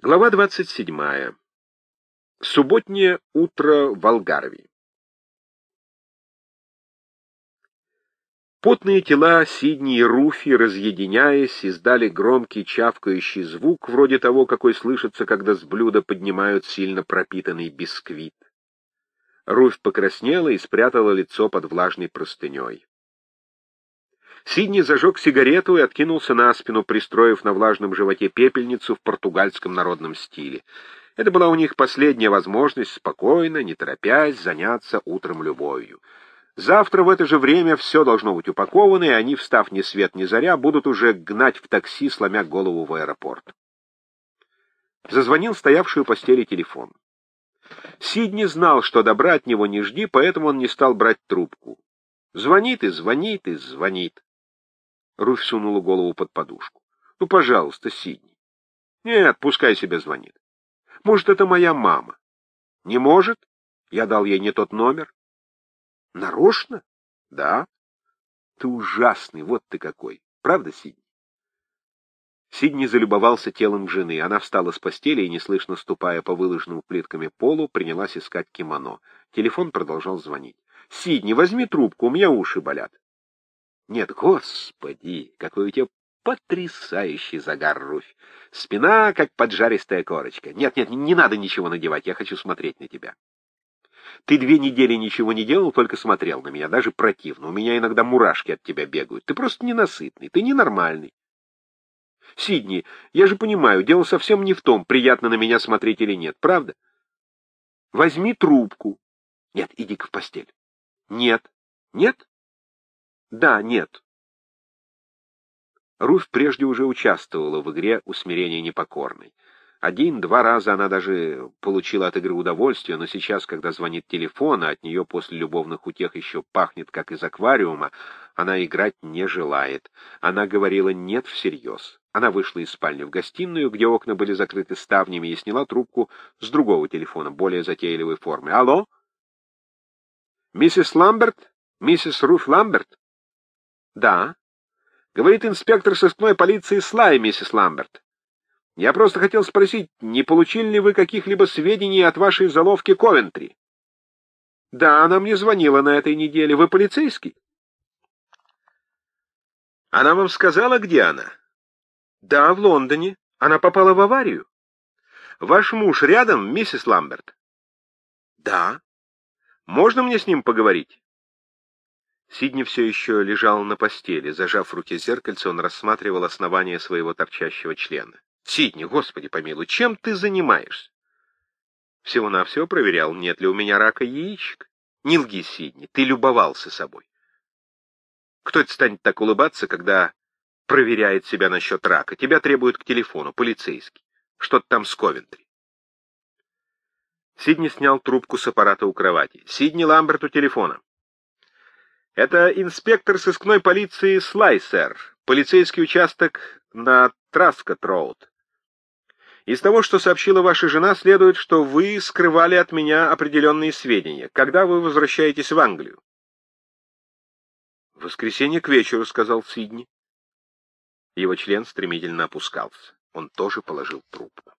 Глава 27. Субботнее утро в Алгарве. Потные тела Сидни и Руфи, разъединяясь, издали громкий чавкающий звук, вроде того, какой слышится, когда с блюда поднимают сильно пропитанный бисквит. Руфь покраснела и спрятала лицо под влажной простыней. Сидни зажег сигарету и откинулся на спину, пристроив на влажном животе пепельницу в португальском народном стиле. Это была у них последняя возможность спокойно, не торопясь, заняться утром любовью. Завтра в это же время все должно быть упаковано, и они, встав ни свет ни заря, будут уже гнать в такси, сломя голову в аэропорт. Зазвонил стоявший у постели телефон. Сидни знал, что добра от него не жди, поэтому он не стал брать трубку. Звонит и звонит и звонит. Руфь сунула голову под подушку. — Ну, пожалуйста, Сидни. — Нет, пускай себе звонит. — Может, это моя мама? — Не может? Я дал ей не тот номер. — Нарочно? — Да. — Ты ужасный, вот ты какой. Правда, Сидни? Сидни залюбовался телом жены. Она встала с постели и, неслышно ступая по выложенному плитками полу, принялась искать кимоно. Телефон продолжал звонить. — Сидни, возьми трубку, у меня уши болят. Нет, господи, какой у тебя потрясающий загар, Руфь. Спина, как поджаристая корочка. Нет, нет, не надо ничего надевать, я хочу смотреть на тебя. Ты две недели ничего не делал, только смотрел на меня, даже противно. У меня иногда мурашки от тебя бегают. Ты просто ненасытный, ты ненормальный. Сидни, я же понимаю, дело совсем не в том, приятно на меня смотреть или нет, правда? Возьми трубку. Нет, иди-ка в постель. Нет. Нет? Да, нет. Руфь прежде уже участвовала в игре «Усмирение непокорной». Один-два раза она даже получила от игры удовольствие, но сейчас, когда звонит телефон, а от нее после любовных утех еще пахнет, как из аквариума, она играть не желает. Она говорила «нет» всерьез. Она вышла из спальни в гостиную, где окна были закрыты ставнями, и сняла трубку с другого телефона, более затейливой формы. «Алло? Миссис Ламберт? Миссис Руф Ламберт?» Да. Говорит инспектор сыскной полиции Слай, миссис Ламберт. Я просто хотел спросить, не получили ли вы каких-либо сведений от вашей заловки Ковентри? Да, она мне звонила на этой неделе. Вы полицейский? Она вам сказала, где она? Да, в Лондоне. Она попала в аварию. Ваш муж рядом, миссис Ламберт? Да. Можно мне с ним поговорить? Сидни все еще лежал на постели. Зажав в руке зеркальце, он рассматривал основание своего торчащего члена. «Сидни, господи помилуй, чем ты занимаешься?» Всего-навсего проверял, нет ли у меня рака яичек. Не лги, Сидни, ты любовался собой. Кто это станет так улыбаться, когда проверяет себя насчет рака? Тебя требуют к телефону, полицейский. Что-то там с Ковентри. Сидни снял трубку с аппарата у кровати. «Сидни Ламберт у телефона». Это инспектор сыскной полиции Слайсер, полицейский участок на Траскот-Роуд. Из того, что сообщила ваша жена, следует, что вы скрывали от меня определенные сведения. Когда вы возвращаетесь в Англию? В воскресенье к вечеру, сказал Сидни. Его член стремительно опускался. Он тоже положил трубку.